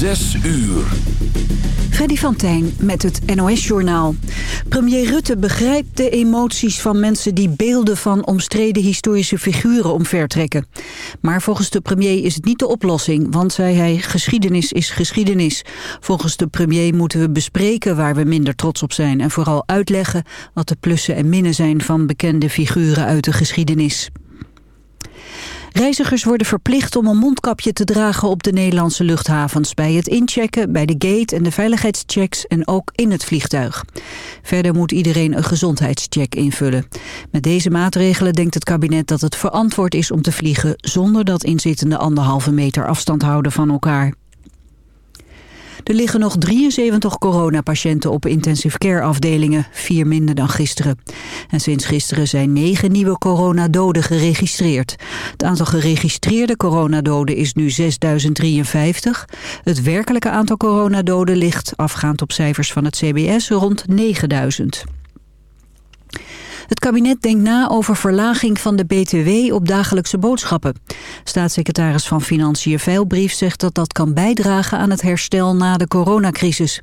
Zes uur. Freddy van Tijn met het NOS-journaal. Premier Rutte begrijpt de emoties van mensen die beelden van omstreden historische figuren omvertrekken. Maar volgens de premier is het niet de oplossing, want zei hij, geschiedenis is geschiedenis. Volgens de premier moeten we bespreken waar we minder trots op zijn en vooral uitleggen wat de plussen en minnen zijn van bekende figuren uit de geschiedenis. Reizigers worden verplicht om een mondkapje te dragen op de Nederlandse luchthavens... bij het inchecken, bij de gate en de veiligheidschecks en ook in het vliegtuig. Verder moet iedereen een gezondheidscheck invullen. Met deze maatregelen denkt het kabinet dat het verantwoord is om te vliegen... zonder dat inzittenden anderhalve meter afstand houden van elkaar. Er liggen nog 73 coronapatiënten op intensive care afdelingen, vier minder dan gisteren. En sinds gisteren zijn negen nieuwe coronadoden geregistreerd. Het aantal geregistreerde coronadoden is nu 6053. Het werkelijke aantal coronadoden ligt, afgaand op cijfers van het CBS, rond 9000. Het kabinet denkt na over verlaging van de BTW op dagelijkse boodschappen. Staatssecretaris van Financiën Veilbrief zegt dat dat kan bijdragen aan het herstel na de coronacrisis.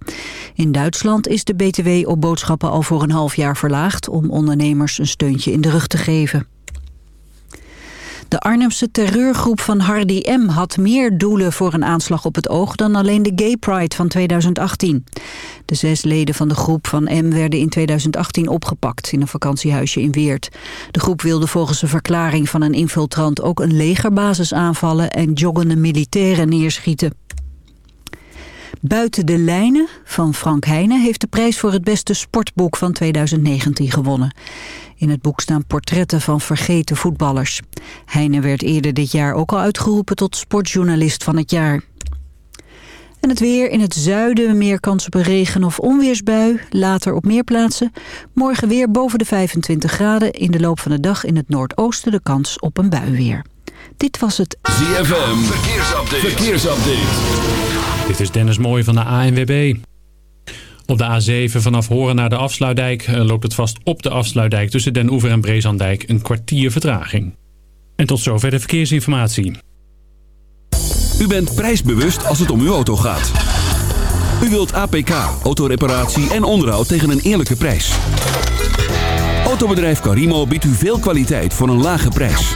In Duitsland is de BTW op boodschappen al voor een half jaar verlaagd om ondernemers een steuntje in de rug te geven. De Arnhemse terreurgroep van Hardy M. had meer doelen voor een aanslag op het oog dan alleen de Gay Pride van 2018. De zes leden van de groep van M werden in 2018 opgepakt in een vakantiehuisje in Weert. De groep wilde volgens een verklaring van een infiltrant ook een legerbasis aanvallen en joggende militairen neerschieten. Buiten de lijnen van Frank Heijnen heeft de prijs voor het beste sportboek van 2019 gewonnen. In het boek staan portretten van vergeten voetballers. Heine werd eerder dit jaar ook al uitgeroepen tot sportjournalist van het jaar. En het weer in het zuiden meer kans op een regen- of onweersbui. Later op meer plaatsen. Morgen weer boven de 25 graden. In de loop van de dag in het noordoosten de kans op een bui weer. Dit was het ZFM. Verkeersupdate. Verkeersupdate. Dit is Dennis Mooij van de ANWB. Op de A7 vanaf Horen naar de Afsluitdijk eh, loopt het vast op de Afsluitdijk tussen Den Oever en Brezandijk een kwartier vertraging. En tot zover de verkeersinformatie. U bent prijsbewust als het om uw auto gaat. U wilt APK, autoreparatie en onderhoud tegen een eerlijke prijs. Autobedrijf Carimo biedt u veel kwaliteit voor een lage prijs.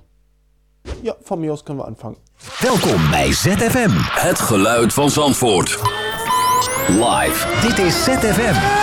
Ja, von mir aus können wir anfangen. Welkom bij ZFM. Het geluid van Zandvoort. Live. Dit is ZFM.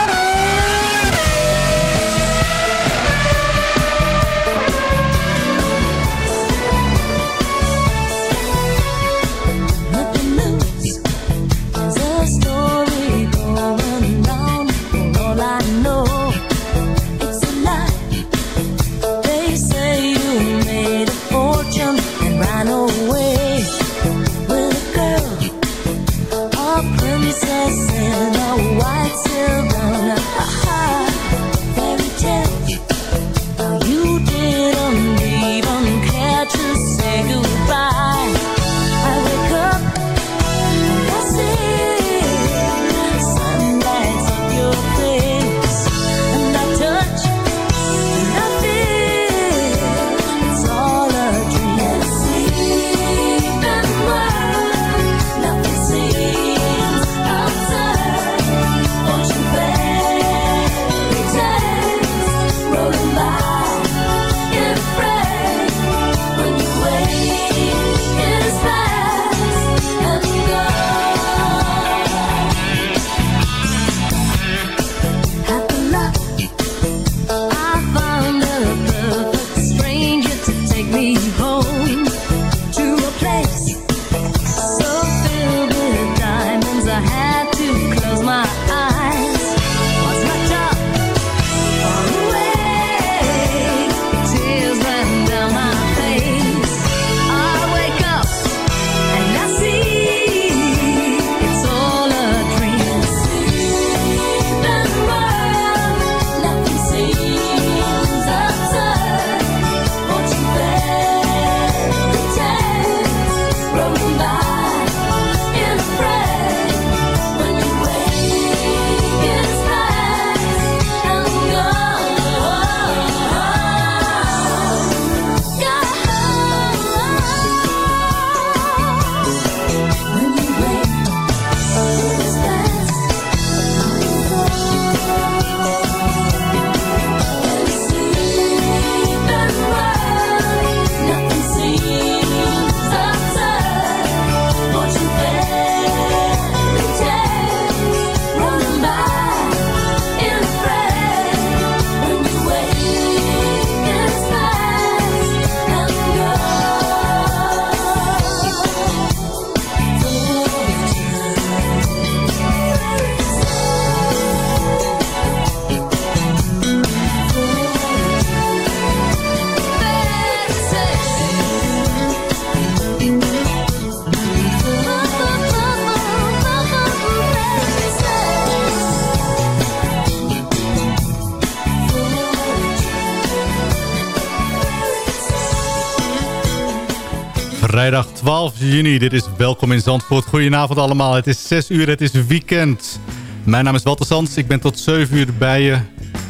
Dit is Welkom in Zandvoort. Goedenavond allemaal. Het is 6 uur, het is weekend. Mijn naam is Walter Sands. Ik ben tot 7 uur bij je.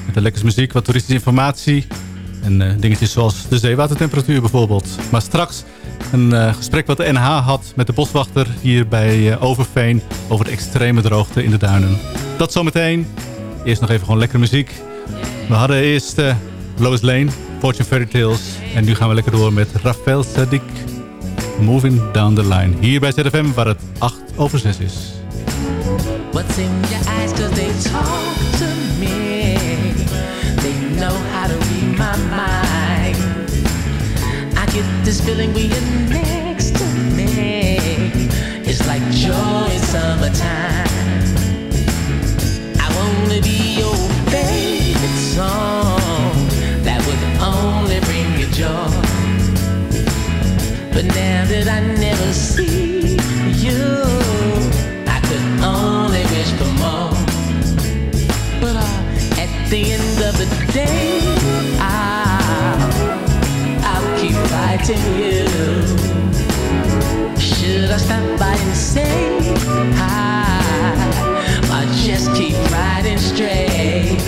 Met de lekkers muziek, wat toeristische informatie. En uh, dingetjes zoals de zeewatertemperatuur bijvoorbeeld. Maar straks een uh, gesprek wat de NH had met de boswachter hier bij uh, Overveen... over de extreme droogte in de duinen. Dat zometeen. Eerst nog even gewoon lekkere muziek. We hadden eerst Lois Lane, Fortune Fairy Tales. En nu gaan we lekker door met Rafael Sadiq. Moving Down the Line. Hier bij ZFM waar het 8 over 6 is. What's in your eyes cause they talk to me They know how to read my mind I get this feeling when you're next to me It's like joy summertime But now that I never see you I could only wish for more. But uh, at the end of the day I'll, I'll keep fighting you. Should I stop by and say hi Or just keep riding straight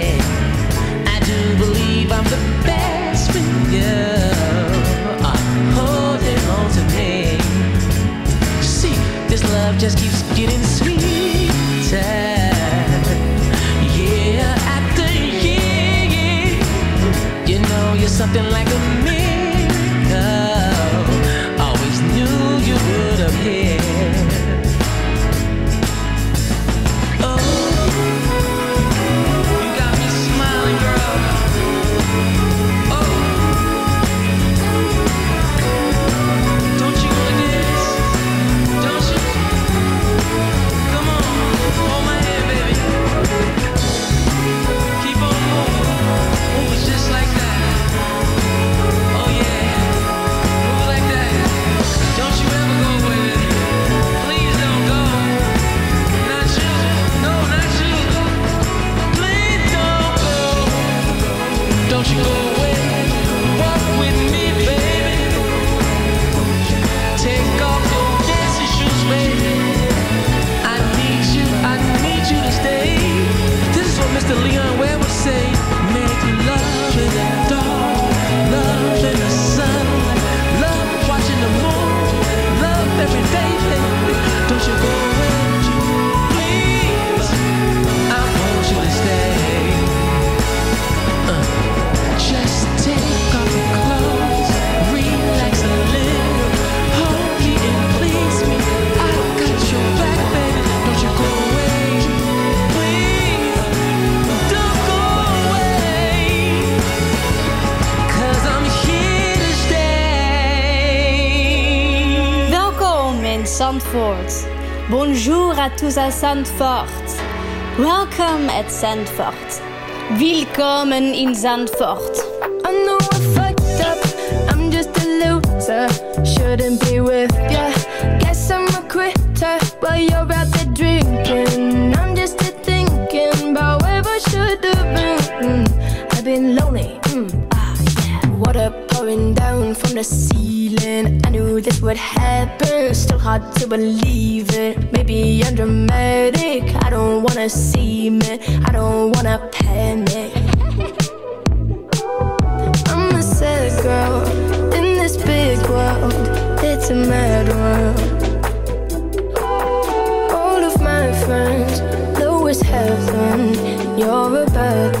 just keeps getting sweeter. Year after year You know you're something like a Tous à Zandvoort. Welcome at Zandvoort. Willkommen in Zandvoort. I know I fucked up. I'm just a loser. Shouldn't be with ya. Guess I'm a quitter while you're out there drinking. I'm just thinking about where I should have been. I've been lonely. Mm, ah, yeah. Water pouring down from the ceiling. I knew this would happen. Still hard to believe it. Maybe I'm dramatic. I don't wanna see me. I don't wanna panic. I'm a sad girl in this big world. It's a mad world. All of my friends know it's heaven. You're a bad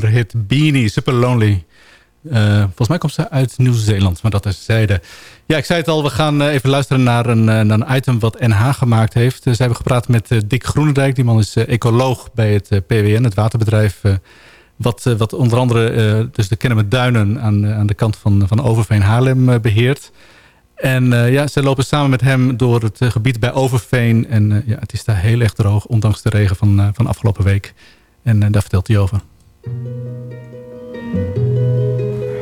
Zomerhit Beanie, Super Lonely. Eh, volgens mij komt ze uit Nieuw-Zeeland, maar dat is zijde. Ja, ik zei het al, we gaan eh, even luisteren naar een, eh, een item wat NH gemaakt heeft. Ze hebben gepraat met Dick Groenendijk. Die man is ecoloog bij het PWN, het waterbedrijf. wat, wat onder andere dus de Kennemer Duinen aan, aan de kant van, van Overveen Haarlem eh, beheert. En eh, ja, ze lopen samen met hem door het gebied bij Overveen. En ja, het is daar heel erg droog, ondanks de regen van, van afgelopen week. En daar vertelt hij over.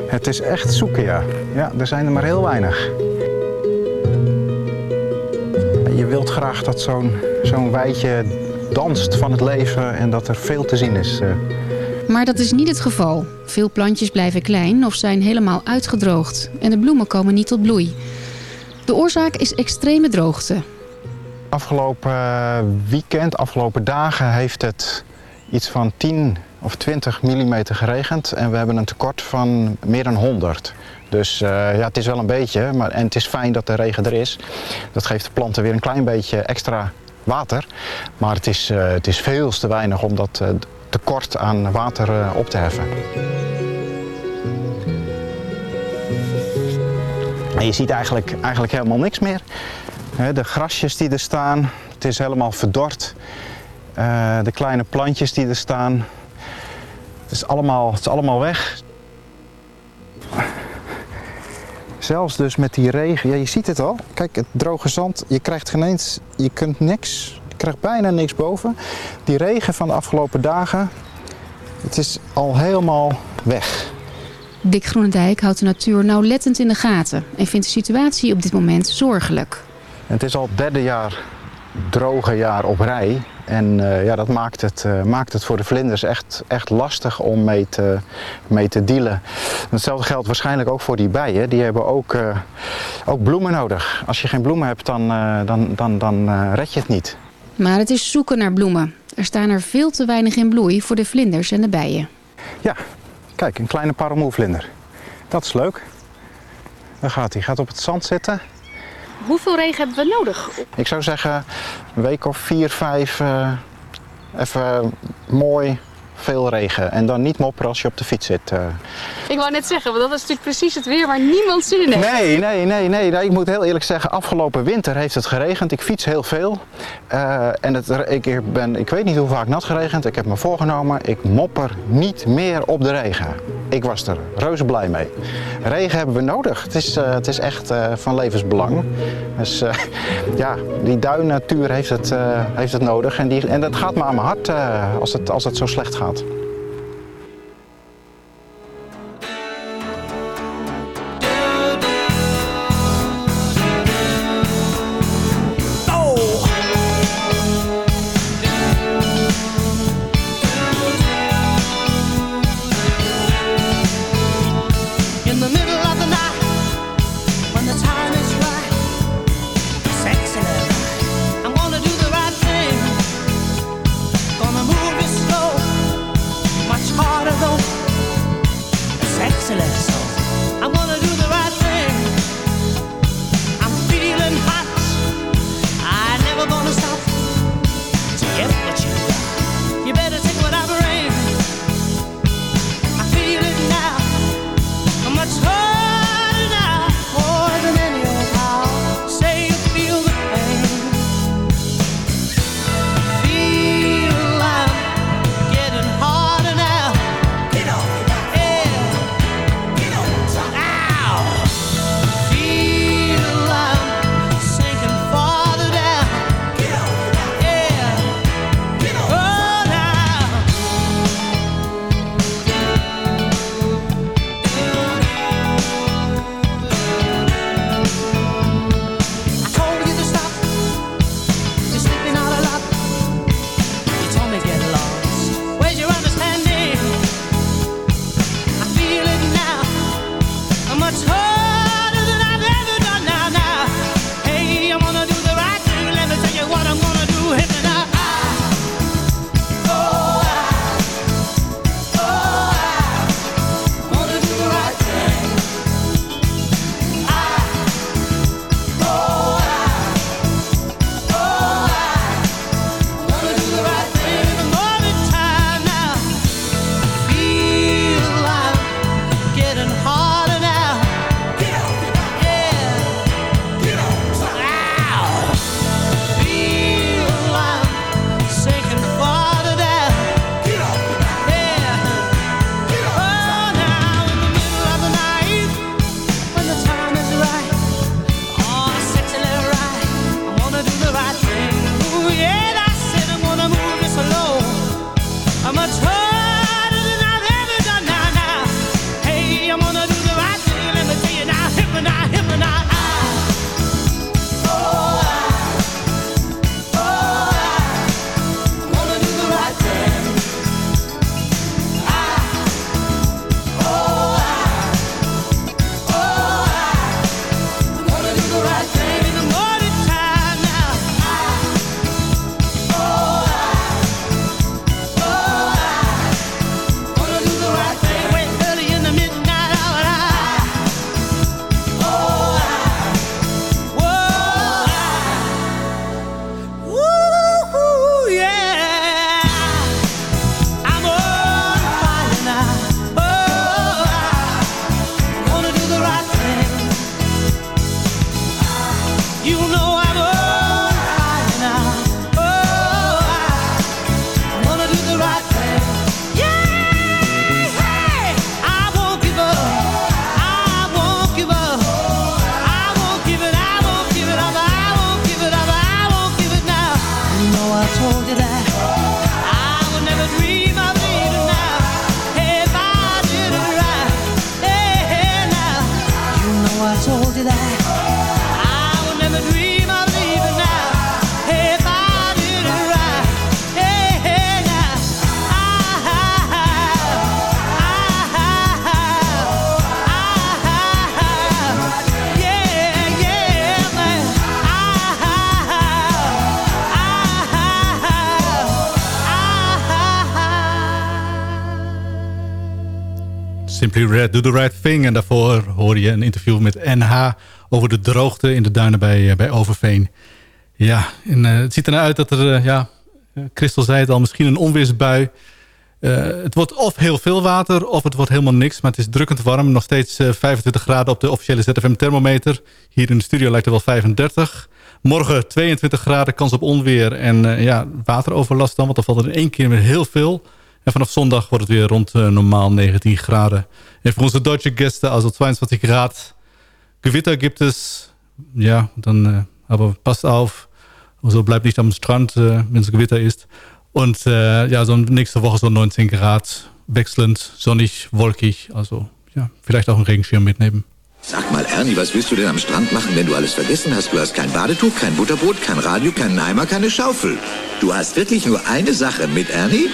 Het is echt zoeken, ja. Ja, er zijn er maar heel weinig. Je wilt graag dat zo'n zo'n weidje danst van het leven en dat er veel te zien is. eh. Maar dat is niet het geval. Veel plantjes blijven klein of zijn helemaal uitgedroogd. En de bloemen komen niet tot bloei. De oorzaak is extreme droogte. Afgelopen eh, weekend, afgelopen dagen heeft het iets van 10 of 20 mm geregend. En we hebben een tekort van meer dan 100. Dus eh, ja, het is wel een beetje, maar, en het is fijn dat de regen er is. Dat geeft de planten weer een klein beetje extra water. Maar het is, eh, het is veel te weinig om dat eh, tekort aan water op te heffen. En je ziet eigenlijk, eigenlijk helemaal niks meer. De grasjes die er staan, het is helemaal verdord. De kleine plantjes die er staan, het is allemaal, het is allemaal weg. Zelfs dus met die regen, ja, je ziet het al. Kijk, het droge zand, je krijgt geen eens, je kunt niks, je krijgt bijna niks boven. Die regen van de afgelopen dagen, het is al helemaal weg. Dick Groenendijk houdt de natuur nauwlettend in de gaten... en vindt de situatie op dit moment zorgelijk. Het is al het derde jaar droge jaar op rij. En eh, ja, dat maakt het, eh, maakt het voor de vlinders echt, echt lastig om mee te, mee te dealen. Hetzelfde geldt waarschijnlijk ook voor die bijen. Die hebben ook, eh, ook bloemen nodig. Als je geen bloemen hebt, dan, dan, dan, dan red je het niet. Maar het is zoeken naar bloemen. Er staan er veel te weinig in bloei voor de vlinders en de bijen. Ja, kijk, een kleine parelmoervlinder. Dat is leuk. Daar gaat hij. Gaat op het zand zitten. Hoeveel regen hebben we nodig? Ik zou zeggen, een week of vier, vijf, eh, even mooi veel regen. En dan niet mopperen als je op de fiets zit. Eh. Ik wou net zeggen, want dat is natuurlijk precies het weer waar niemand zin in heeft. Nee, nee, nee, nee. ik moet heel eerlijk zeggen, afgelopen winter heeft het geregend. Ik fiets heel veel. Eh, en het, ik, ben, ik weet niet hoe vaak nat geregend. Ik heb me voorgenomen, ik mopper niet meer op de regen. Ik was er reuze blij mee. Regen hebben we nodig. Het is, eh, het is echt van levensbelang. Dus ja, die duinnatuur heeft het, heeft het nodig. En, die, en dat gaat me aan mijn hart als, het, als het zo slecht gaat gaat. Simply Red, Do The Right Thing. En daarvoor hoor je een interview met NH over de droogte in de duinen bij, eh, bij Overveen. Ja, en eh, het ziet eruit uit dat er, eh, ja, Christel zei het al, misschien een onweersbui. Het wordt of heel veel water of het wordt helemaal niks. Maar het is drukkend warm. Nog steeds 25 graden op de officiële ZFM thermometer. Hier in de studio lijkt het wel 35. Morgen 22 graden, kans op onweer en ja, wateroverlast dan. Want dan valt er in één keer weer heel veel. En vanaf zondag wordt het weer rond eh, normaal 19 graden. En voor onze Duitse gasten, also 22 Grad. Gewitter gibt es. Ja, dann äh, aber passt auf. Also bleibt nicht am Strand, äh, wenn es Gewitter ist. Und äh, ja, so nächste Woche so 19 Grad, wechselnd, sonnig, wolkig. Also ja, vielleicht auch einen Regenschirm mitnehmen. Sag mal, Ernie, was willst du denn am Strand machen, wenn du alles vergessen hast? Du hast kein Badetuch, kein Butterbrot, kein Radio, keinen Eimer, keine Schaufel. Du hast wirklich nur eine Sache mit, Ernie?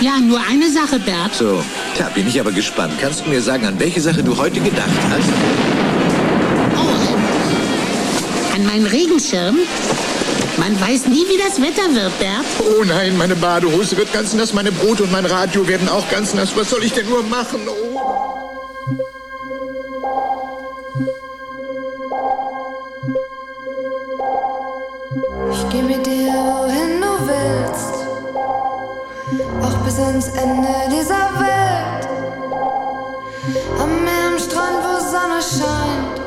Ja, nur eine Sache, Bert. So, da bin ich aber gespannt. Kannst du mir sagen, an welche Sache du heute gedacht hast? An meinen Regenschirm? Man weiß nie, wie das Wetter wird, Bert. Oh nein, meine Badehose wird ganz nass, meine Brot und mein Radio werden auch ganz nass. Was soll ich denn nur machen? Oh. Ich geh mit dir, wohin du willst. Bis ans Ende dieser Welt. Am Strand, wo Sonne scheint.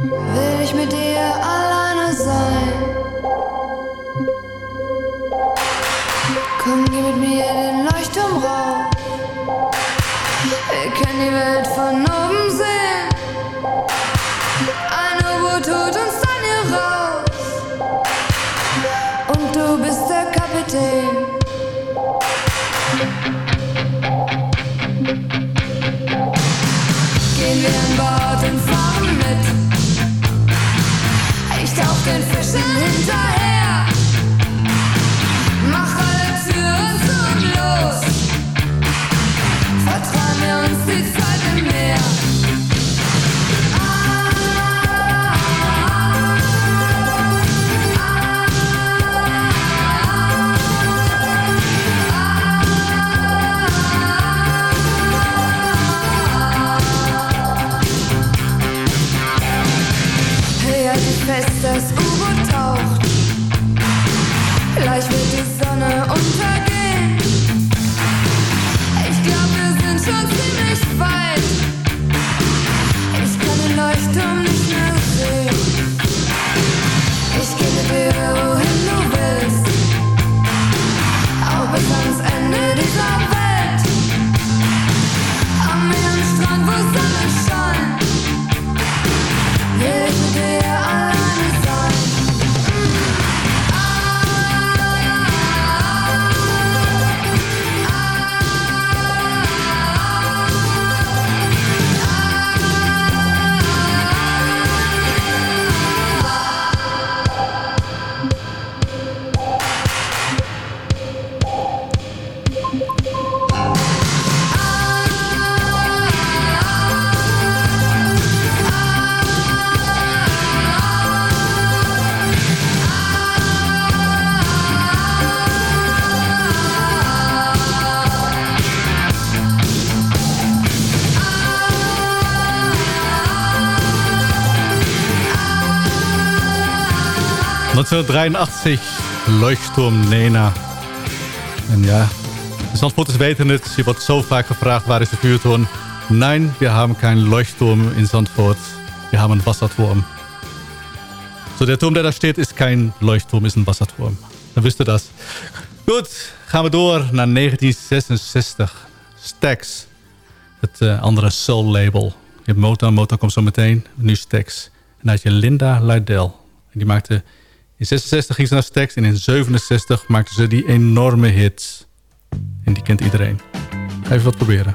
Will ich mit dir alleine sein. Komm, geh mit mir den Leuchtturm rauf. Wir können die Welt von oben sehen. Ein U-Boot holt uns dann hier raus. Und du bist der Kapitän. Bord und fahren mit. Ich tauch den Fischen hinterher. ...1983, Leuchtturm Nena. En ja, de Zandvoorters weten het. Je wordt zo vaak gevraagd, waar is de vuurtoren? Nein, wir haben keinen Leuchtturm in Zandvoort. Wir haben einen Wasserturm. So, der Turm, der da steht, ist kein Leuchtturm, ist ein Wasserturm. Dan wist u dat. Goed, gaan we door naar 1966. Stax. Het eh, andere soul label. Je hebt Motown, Motown komt zo meteen. Nu Stax. En dan had je Linda Lydell. En die maakte... In 66 ging ze naar Stax en in 67 maakte ze die enorme hit. En die kent iedereen. Even wat proberen.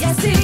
Yes, he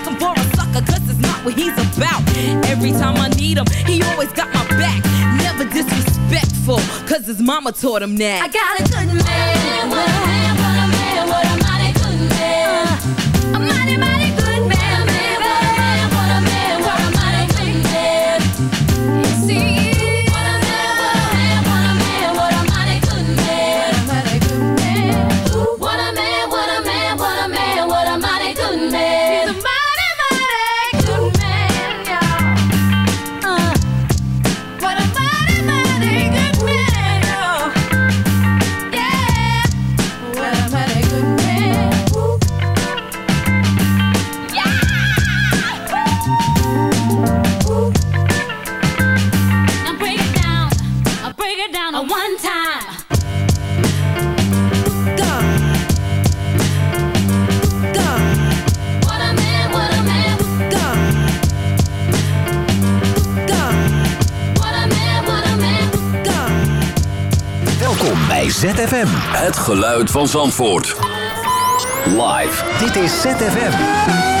not what he's about. Every time I need him, he always got my back. Never disrespectful, cause his mama taught him that. I got a good man, Het geluid van Zandvoort. Live. Dit is ZFM.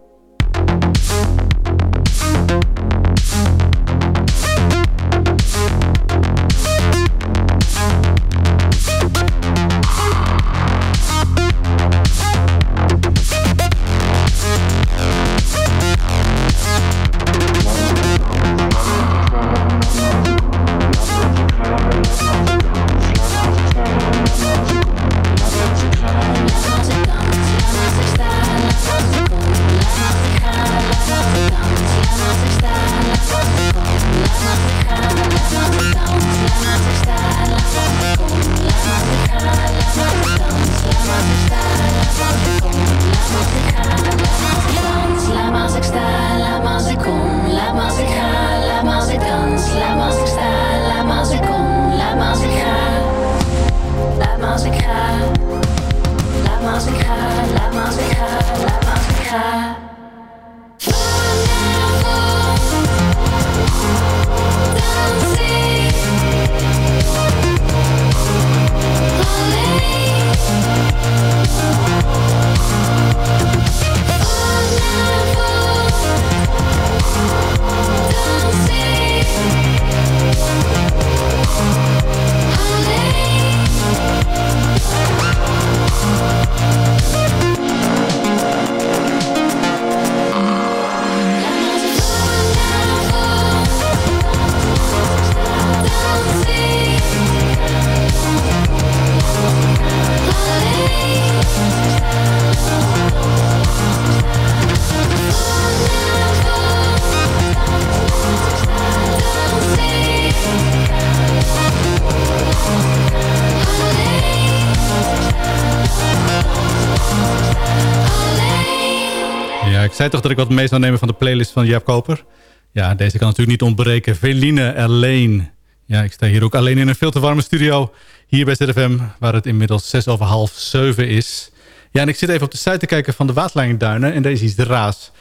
Zei toch dat ik wat mee zou nemen van de playlist van Jaap Koper. Ja, deze kan natuurlijk niet ontbreken. Veline alleen. Ja, ik sta hier ook alleen in een veel te warme studio. Hier bij ZFM, waar het inmiddels zes over half zeven is. Ja, en ik zit even op de site te kijken van de Waterlijnduinen. En deze is de raas.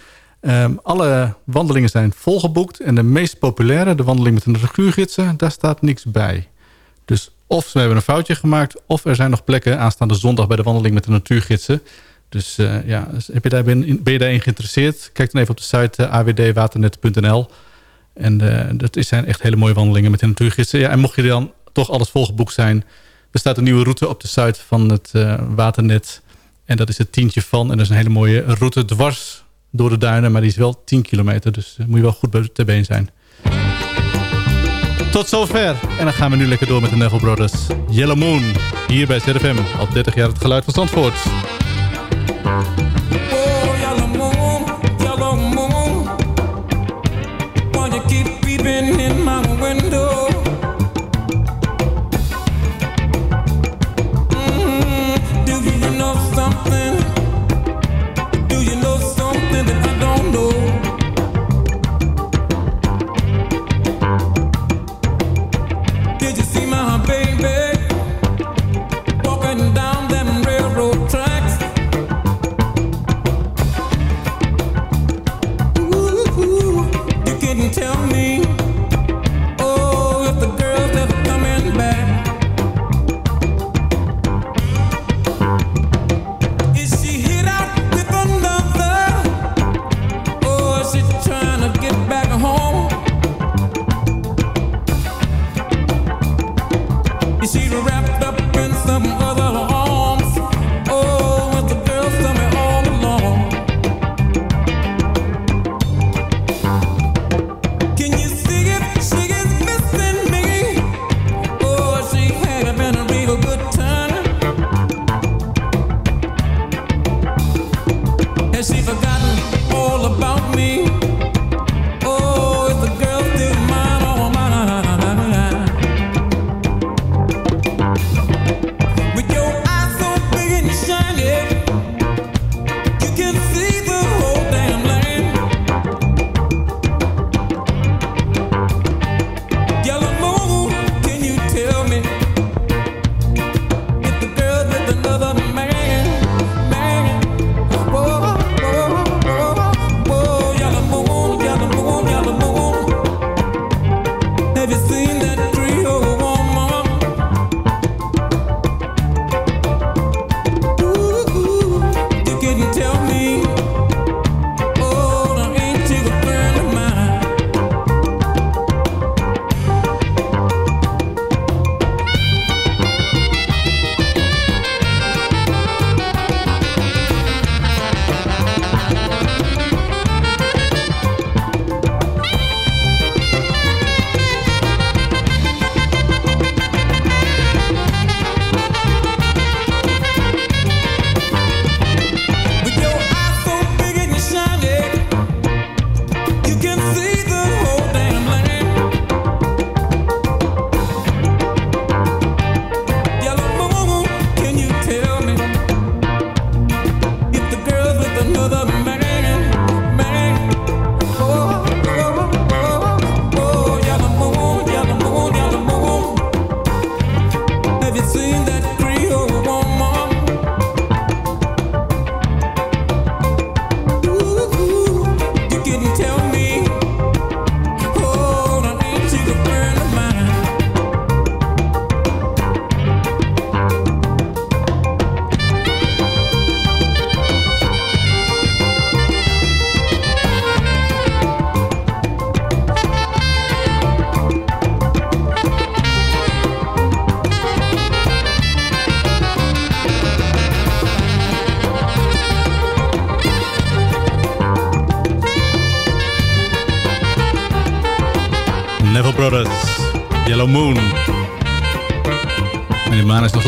Ehm, alle wandelingen zijn volgeboekt. En de meest populaire, de wandeling met een natuurgidsen, daar staat niks bij. Dus of we hebben een foutje gemaakt... of er zijn nog plekken aanstaande zondag bij de wandeling met de natuurgidsen. Dus eh, ja, dus heb je daar, ben, je daarin geïnteresseerd? Kijk dan even op de site uh, awdwaternet.nl. En uh, dat zijn echt hele mooie wandelingen met de natuurgidsen. Ja, en mocht je dan toch alles volgeboekt zijn... er staat een nieuwe route op de site van het waternet. En dat is het tientje van. En dat is een hele mooie route dwars door de duinen. Maar die is wel 10 kilometer. Dus moet je wel goed ter been zijn. Tot zover. En dan gaan we nu lekker door met de Neville Brothers. Yellow Moon. Hier bij ZFM. Al 30 jaar het geluid van Zandvoort. Window?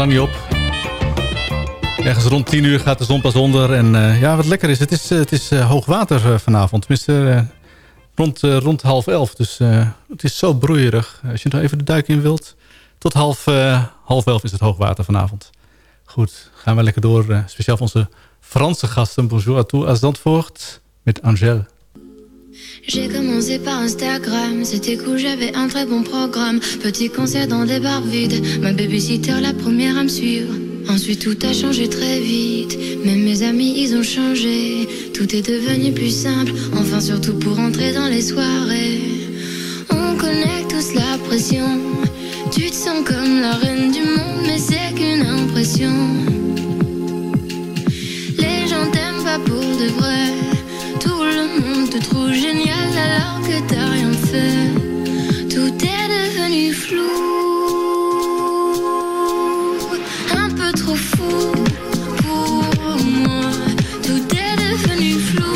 Niet op. Ergens rond 10 uur gaat de zon pas onder. En eh, ja, wat lekker is, het is, eh, het is eh, hoog water eh, vanavond. Tenminste, rond, rond half elf. Dus het is zo broeierig. Als je nog even de duik in wilt. Tot half, half elf is het hoog water vanavond. Goed, gaan we lekker door. speciaal voor onze Franse gasten. Bonjour à tous à Zandvoort. Met Angèle. J'ai commencé par Instagram, c'était cool, j'avais un très bon programme. Petit concert dans des bars vides, ma babysitter la première à me suivre. Ensuite tout a changé très vite, même mes amis ils ont changé. Tout est devenu plus simple, enfin surtout pour entrer dans les soirées. On connaît tous la pression, tu te sens comme la reine du monde, mais c'est qu'une impression. Les gens t'aiment pas pour de vrai. Te trouve génial alors que t'as rien fait. Tout est devenu flou, un peu trop fou pour moi. Tout est devenu flou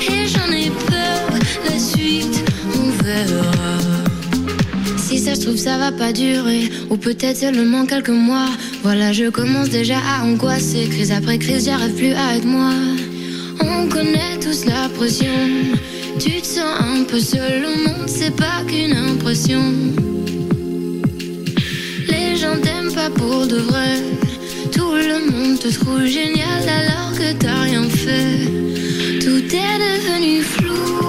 et j'en ai peur. La suite, on verra. Si ça se trouve, ça va pas durer, ou peut-être seulement quelques mois. Voilà, je commence déjà à angoisser. Crise après crise, j'arrive plus à être moi. On connaît tous la pression. Tu te sens un peu seul, le monde, c'est pas qu'une impression. Les gens t'aiment pas pour de vrai. Tout le monde te trouve génial alors que t'as rien fait. Tout est devenu flou.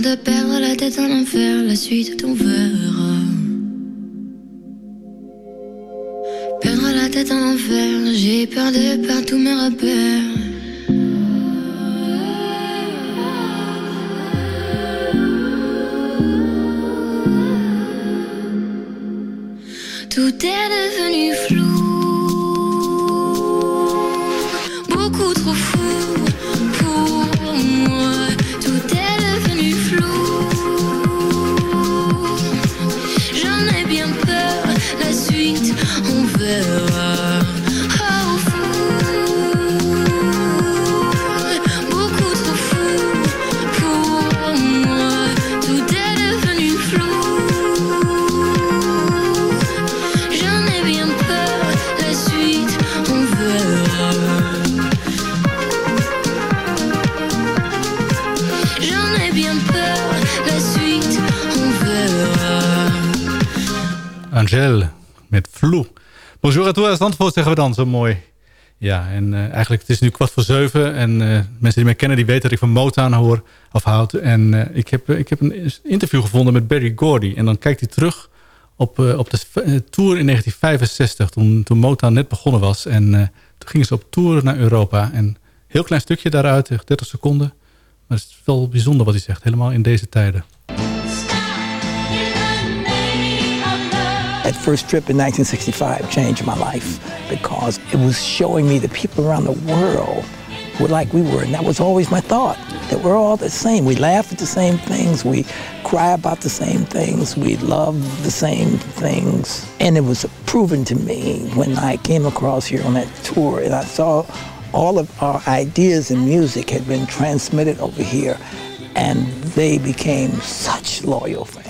De perdre la tête en enfer, la suite on verra. Perdre la tête en enfer, j'ai peur de perdre tous mes repères. Met Vloe. Bonjour à tous Zandvoort zeggen we dan, zo mooi. Ja, en eh, eigenlijk het is nu kwart voor zeven. En eh, mensen die mij kennen, die weten dat ik van Motown hoor of houd. En eh, ik, heb, ik heb een interview gevonden met Barry Gordy. En dan kijkt hij terug op, op de tour in 1965. Toen, toen Motown net begonnen was. En toen gingen ze op tour naar Europa. En heel klein stukje daaruit, echt 30 seconden. Maar het is wel bijzonder wat hij zegt. Helemaal in deze tijden. First trip in 1965 changed my life because it was showing me the people around the world were like we were. And that was always my thought, that we're all the same. We laugh at the same things. We cry about the same things. We love the same things. And it was proven to me when I came across here on that tour and I saw all of our ideas and music had been transmitted over here and they became such loyal fans.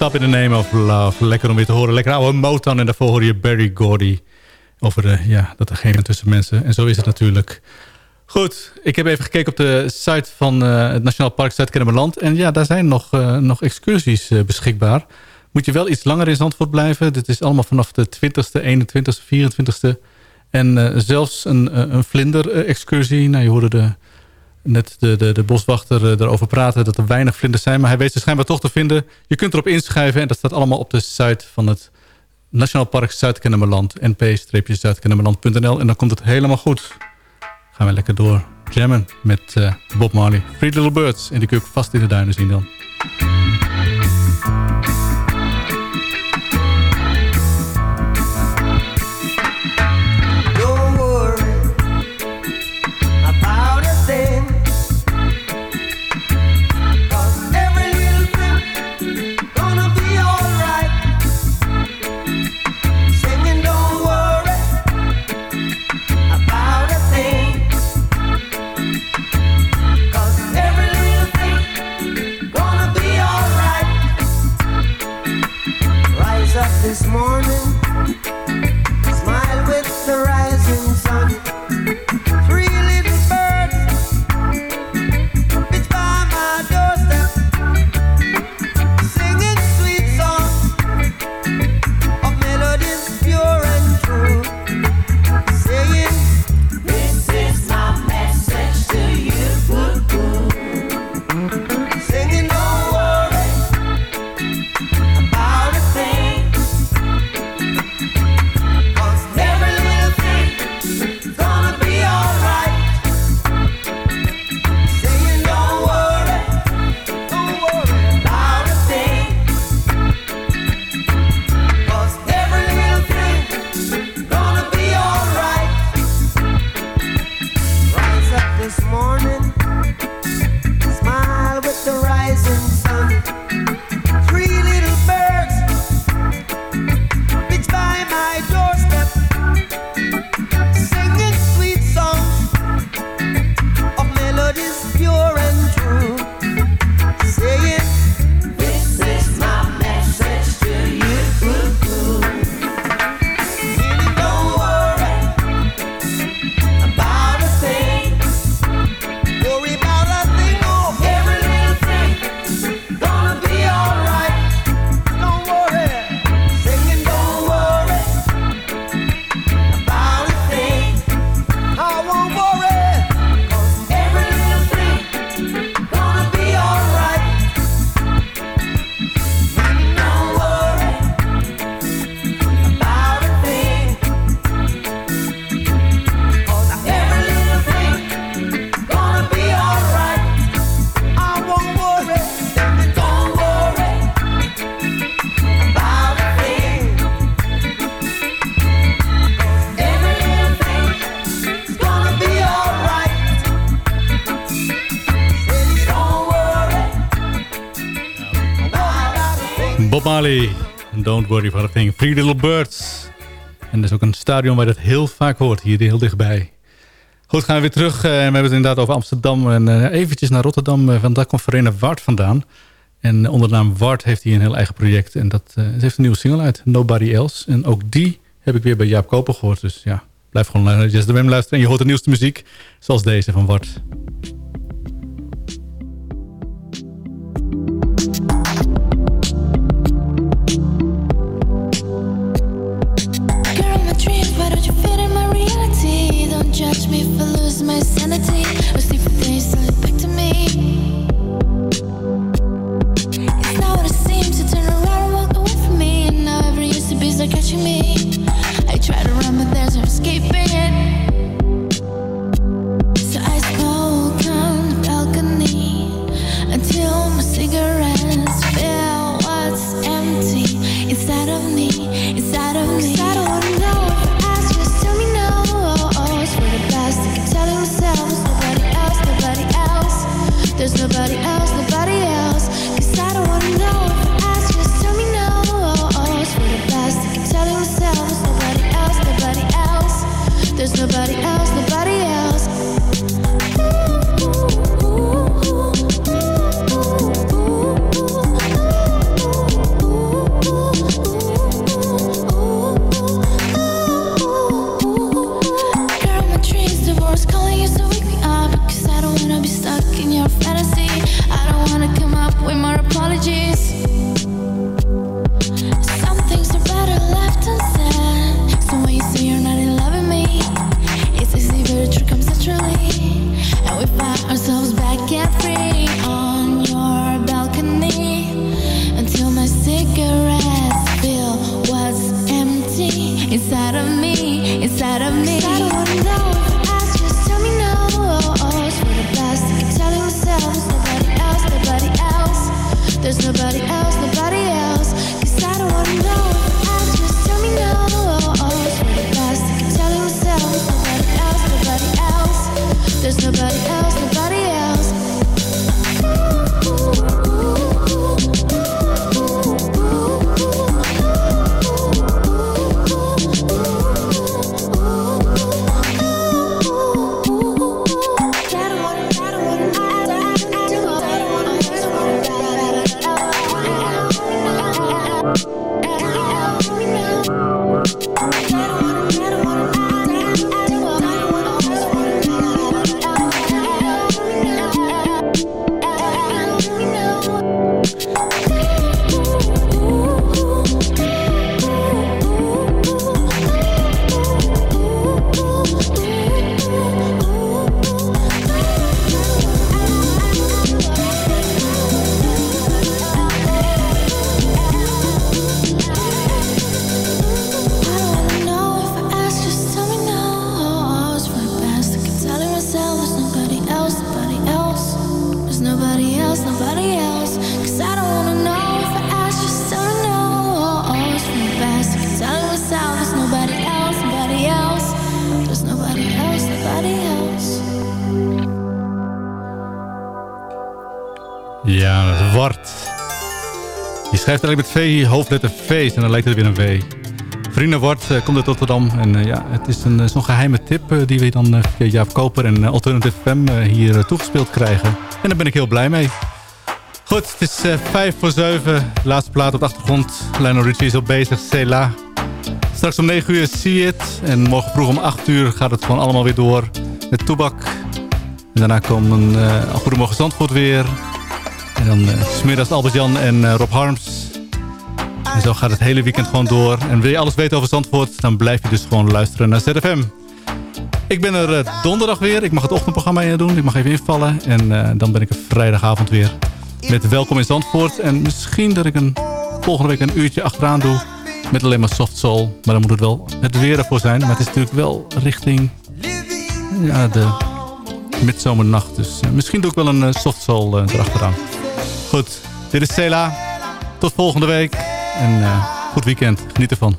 Stop in the Name of Love. Lekker om weer te horen. Lekker oude Motown. En daarvoor hoor je Barry Gordy. Over de, ja, dat geen tussen mensen. En zo is het natuurlijk. Goed, ik heb even gekeken op de site van eh, het Nationaal Park Zuid-Kennemerland. En ja, daar zijn nog, eh, nog excursies eh, beschikbaar. Moet je wel iets langer in Zandvoort blijven. Dit is allemaal vanaf de 20ste, 21ste, 24ste. En eh, zelfs een, eh, een vlinder-excursie. Nou, je hoorde de, net de, de, de boswachter eh, erover praten dat er weinig vlinders zijn. Maar hij weet ze schijnbaar toch te vinden. Je kunt erop inschrijven en dat staat allemaal op de site van het Nationaal Park Zuid-Kennemerland. np-zuidkennemerland.nl En dan komt het helemaal goed. Gaan we lekker door jammen met eh, Bob Marley. Three Little Birds. En die kun je ook vast in de duinen zien dan. Worry a thing. Three Little Birds. En dat is ook een stadion waar je dat heel vaak hoort. Hier heel dichtbij. Goed, gaan we weer terug. Eh, we hebben het inderdaad over Amsterdam. En eh, eventjes naar Rotterdam. eh, want daar komt Verena Wart vandaan. En onder de naam Wart heeft hij een heel eigen project. En dat heeft een nieuwe single uit. Nobody Else. En ook die heb ik weer bij Jaap Koper gehoord. Dus ja, blijf gewoon naar Jazz de luisteren. En je hoort de nieuwste muziek. Zoals deze van Wart. My sanity. Days, back to me. It's not what it seems to turn around and walk away from me. And now every used to be start catching me. I try to run, but there's no escaping it. Schrijft eigenlijk met V, hoofdletter V en dan lijkt het weer een W. Vrienden Wart eh, komt uit Rotterdam. En eh, ja, het is een, eh, zo'n geheime tip die we dan via Jaap Koper en Alternative FM hier toegespeeld krijgen. En daar ben ik heel blij mee. Goed, het is vijf voor zeven. Laatste plaat op de achtergrond. Lionel Richie is al bezig. Cela. Straks om 9 uur See It. En morgen vroeg om 8 uur gaat het gewoon allemaal weer door. Met Toebak. En daarna komen uh, Goedemorgen Zandvoort weer. En dan uh, smiddags Albert-Jan en uh, Rob Harms. En zo gaat het hele weekend gewoon door. En wil je alles weten over Zandvoort, dan blijf je dus gewoon luisteren naar ZFM. Ik ben er uh, donderdag weer. Ik mag het ochtendprogramma doen. Ik mag even invallen. En dan ben ik er vrijdagavond weer. Met Welkom in Zandvoort. En misschien dat ik een, volgende week een uurtje achteraan doe. Met alleen maar soft soul. Maar dan moet het wel het weer ervoor zijn. Maar het is natuurlijk wel richting ja, de midzomernacht. Dus misschien doe ik wel een soft soul erachteraan. Goed, dit is Cela. Tot volgende week. En uh, goed weekend. Geniet ervan.